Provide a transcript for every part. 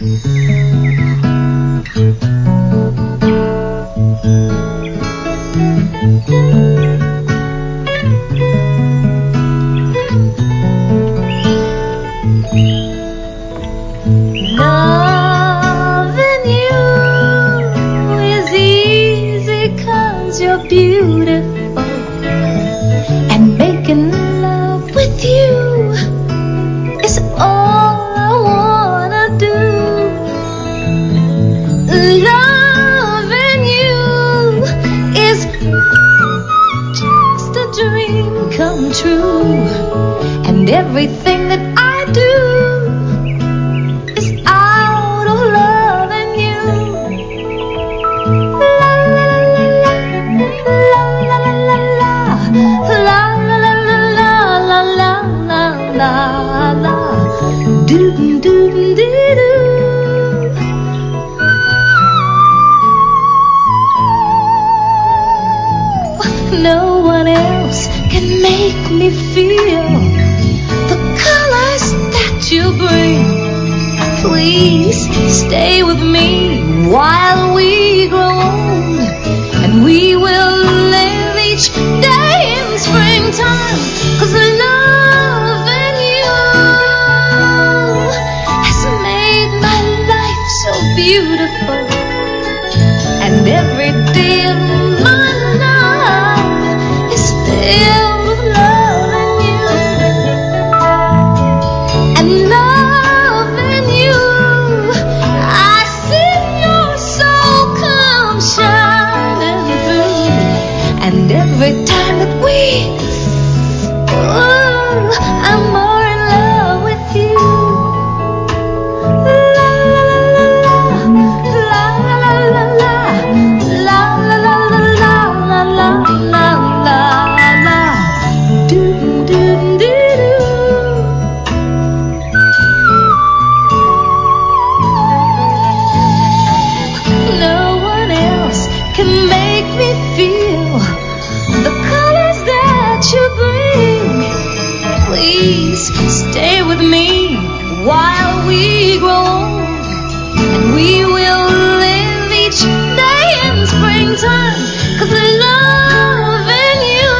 Loving you is you're beautiful. Everything that I do is out of loving you. La la la la la la la la la la la la la la la la. No one else can make me feel Please stay with me while we grow old, and we will live each day in springtime. Cause loving you has made my life so beautiful, and every day make me feel the colors that you bring. Please stay with me while we grow old, and we will live each day in springtime. Cause loving you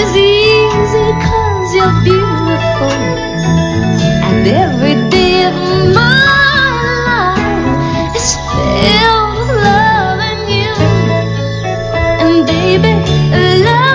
is you're beautiful. And every day of my baby, love.